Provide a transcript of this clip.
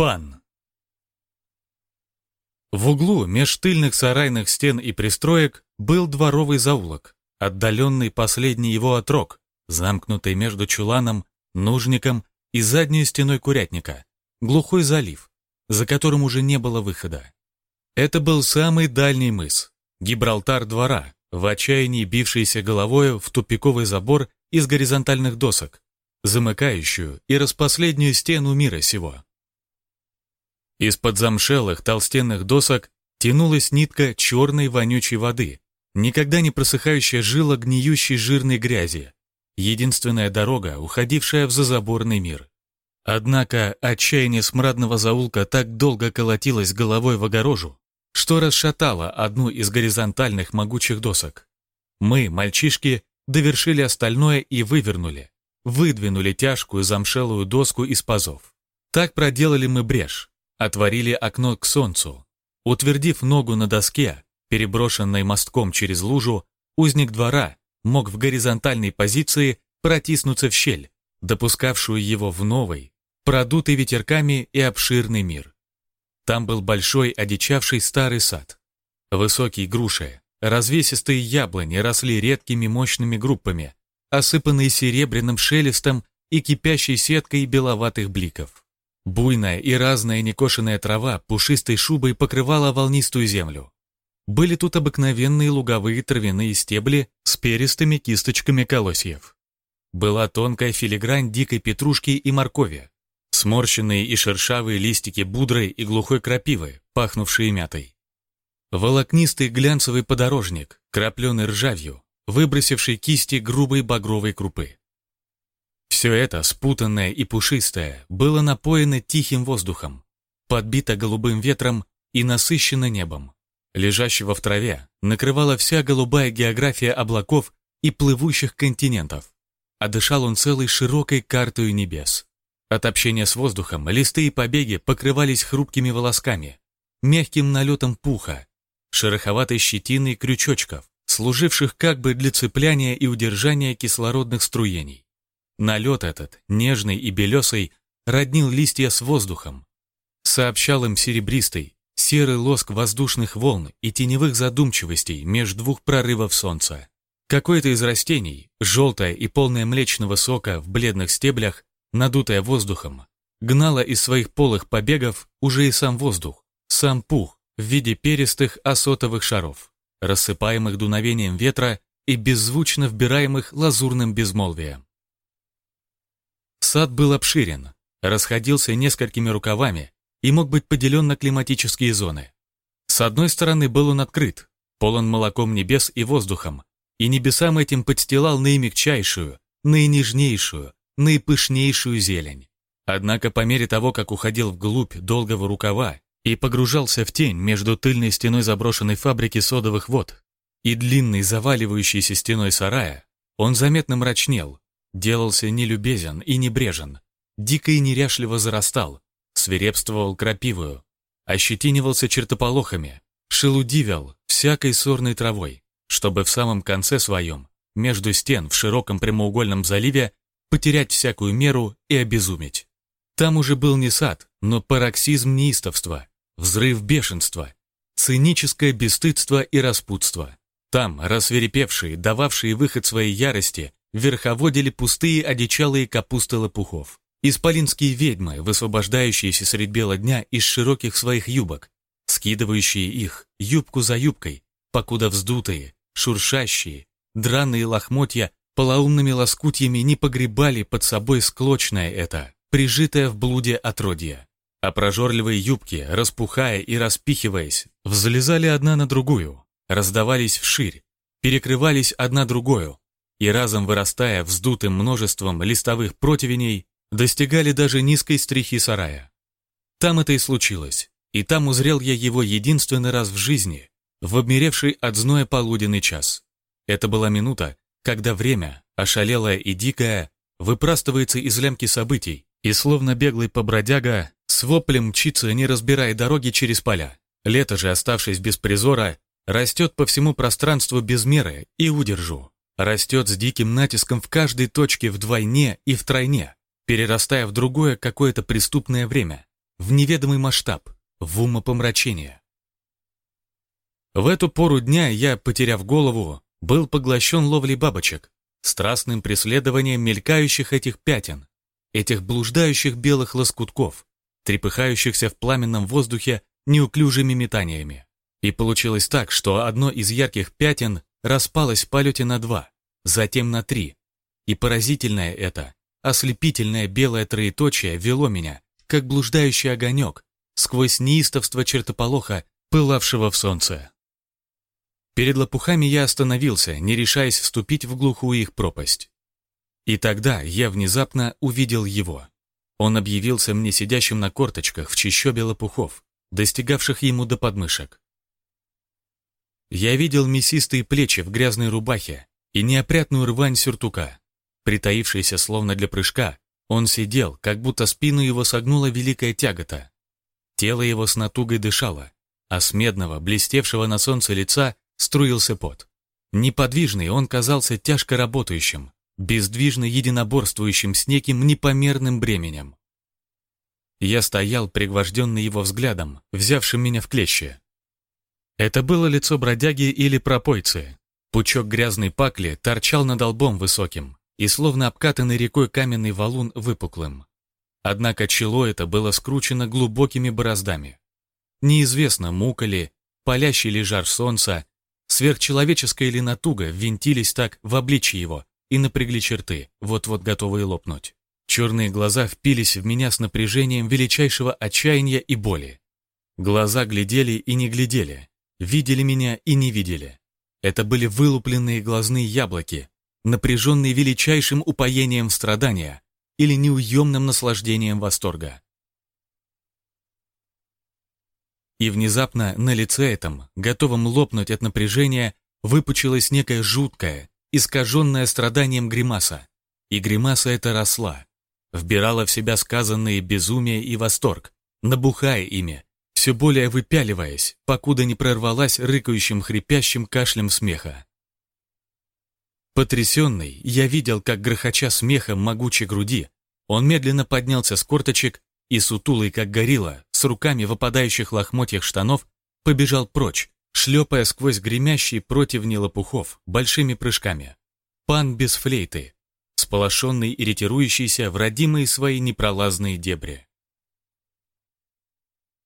Пан. В углу меж тыльных сарайных стен и пристроек был дворовый заулок, отдаленный последний его отрок, замкнутый между чуланом, нужником и задней стеной курятника, глухой залив, за которым уже не было выхода. Это был самый дальний мыс, Гибралтар двора, в отчаянии бившийся головой в тупиковый забор из горизонтальных досок, замыкающую и распоследнюю стену мира сего. Из-под замшелых толстенных досок тянулась нитка черной вонючей воды, никогда не просыхающая жила гниющей жирной грязи, единственная дорога, уходившая в зазаборный мир. Однако отчаяние смрадного заулка так долго колотилось головой в огорожу, что расшатало одну из горизонтальных могучих досок. Мы, мальчишки, довершили остальное и вывернули, выдвинули тяжкую замшелую доску из пазов. Так проделали мы брешь, отворили окно к солнцу. Утвердив ногу на доске, переброшенной мостком через лужу, узник двора мог в горизонтальной позиции протиснуться в щель, допускавшую его в новый, продутый ветерками и обширный мир. Там был большой одичавший старый сад. Высокие груши, развесистые яблони росли редкими мощными группами, осыпанные серебряным шелестом и кипящей сеткой беловатых бликов. Буйная и разная некошенная трава пушистой шубой покрывала волнистую землю. Были тут обыкновенные луговые травяные стебли с перистыми кисточками колосьев. Была тонкая филигрань дикой петрушки и моркови, сморщенные и шершавые листики будрой и глухой крапивы, пахнувшие мятой. Волокнистый глянцевый подорожник, крапленый ржавью, выбросивший кисти грубой багровой крупы. Все это, спутанное и пушистое, было напоено тихим воздухом, подбито голубым ветром и насыщено небом. Лежащего в траве накрывала вся голубая география облаков и плывущих континентов, а дышал он целой широкой картой небес. От общения с воздухом листы и побеги покрывались хрупкими волосками, мягким налетом пуха, шероховатой щетиной крючочков, служивших как бы для цепляния и удержания кислородных струений. Налет этот, нежный и белесый, роднил листья с воздухом, сообщал им серебристый, серый лоск воздушных волн и теневых задумчивостей между двух прорывов солнца. Какое-то из растений, желтое и полное млечного сока в бледных стеблях, надутое воздухом, гнало из своих полых побегов уже и сам воздух, сам пух в виде перистых осотовых шаров, рассыпаемых дуновением ветра и беззвучно вбираемых лазурным безмолвием. Сад был обширен, расходился несколькими рукавами и мог быть поделен на климатические зоны. С одной стороны был он открыт, полон молоком небес и воздухом, и небесам этим подстилал наимягчайшую, наинежнейшую, наипышнейшую зелень. Однако по мере того, как уходил вглубь долгого рукава и погружался в тень между тыльной стеной заброшенной фабрики содовых вод и длинной заваливающейся стеной сарая, он заметно мрачнел, делался нелюбезен и небрежен, дико и неряшливо зарастал, свирепствовал крапивою, ощетинивался чертополохами, шелудивил всякой сорной травой, чтобы в самом конце своем, между стен в широком прямоугольном заливе, потерять всякую меру и обезуметь. Там уже был не сад, но пароксизм неистовства, взрыв бешенства, циническое бесстыдство и распутство. Там рассверепевшие, дававшие выход своей ярости, верховодили пустые одичалые капусты лопухов. Исполинские ведьмы, высвобождающиеся средь бела дня из широких своих юбок, скидывающие их юбку за юбкой, покуда вздутые, шуршащие, драные лохмотья полоумными лоскутьями не погребали под собой склочное это, прижитое в блуде отродье. А прожорливые юбки, распухая и распихиваясь, взлезали одна на другую, раздавались вширь, перекрывались одна другую, и разом вырастая вздутым множеством листовых противеней, достигали даже низкой стрихи сарая. Там это и случилось, и там узрел я его единственный раз в жизни, в обмеревший от зноя полуденный час. Это была минута, когда время, ошалелое и дикое, выпрастывается из лямки событий, и словно беглый побродяга с воплем мчится, не разбирая дороги через поля. Лето же, оставшись без призора, растет по всему пространству без меры и удержу. Растет с диким натиском в каждой точке вдвойне и втройне, перерастая в другое какое-то преступное время, в неведомый масштаб, в умопомрачение. В эту пору дня я, потеряв голову, был поглощен ловлей бабочек, страстным преследованием мелькающих этих пятен, этих блуждающих белых лоскутков, трепыхающихся в пламенном воздухе неуклюжими метаниями. И получилось так, что одно из ярких пятен распалось в полете на два, затем на три. И поразительное это, ослепительное белое троеточие вело меня, как блуждающий огонек, сквозь неистовство чертополоха, пылавшего в солнце. Перед лопухами я остановился, не решаясь вступить в глухую их пропасть. И тогда я внезапно увидел его. Он объявился мне сидящим на корточках в чищобе лопухов, достигавших ему до подмышек. Я видел мясистые плечи в грязной рубахе и неопрятную рвань сюртука. Притаившийся словно для прыжка, он сидел, как будто спину его согнула великая тягота. Тело его с натугой дышало, а с медного, блестевшего на солнце лица струился пот. Неподвижный он казался тяжко работающим, бездвижно единоборствующим с неким непомерным бременем. Я стоял, пригвожденный его взглядом, взявшим меня в клещи. Это было лицо бродяги или пропойцы. Пучок грязной пакли торчал над лбом высоким и словно обкатанный рекой каменный валун выпуклым. Однако чело это было скручено глубокими бороздами. Неизвестно, мука ли, палящий ли жар солнца, сверхчеловеческая ли натуга ввинтились так в обличье его и напрягли черты, вот-вот готовые лопнуть. Черные глаза впились в меня с напряжением величайшего отчаяния и боли. Глаза глядели и не глядели, видели меня и не видели. Это были вылупленные глазные яблоки, напряженные величайшим упоением страдания или неуемным наслаждением восторга. И внезапно на лице этом, готовом лопнуть от напряжения, выпучилась некая жуткая, искаженная страданием гримаса. И гримаса эта росла, вбирала в себя сказанные безумие и восторг, набухая ими, все более выпяливаясь, покуда не прорвалась рыкающим хрипящим кашлем смеха. Потрясенный, я видел, как грохоча смехом могучей груди, он медленно поднялся с корточек и, сутулый как горилла, с руками в опадающих лохмотьях штанов, побежал прочь, шлепая сквозь гремящие противни лопухов большими прыжками. Пан без флейты, сполошенный и ретирующийся в родимые свои непролазные дебри.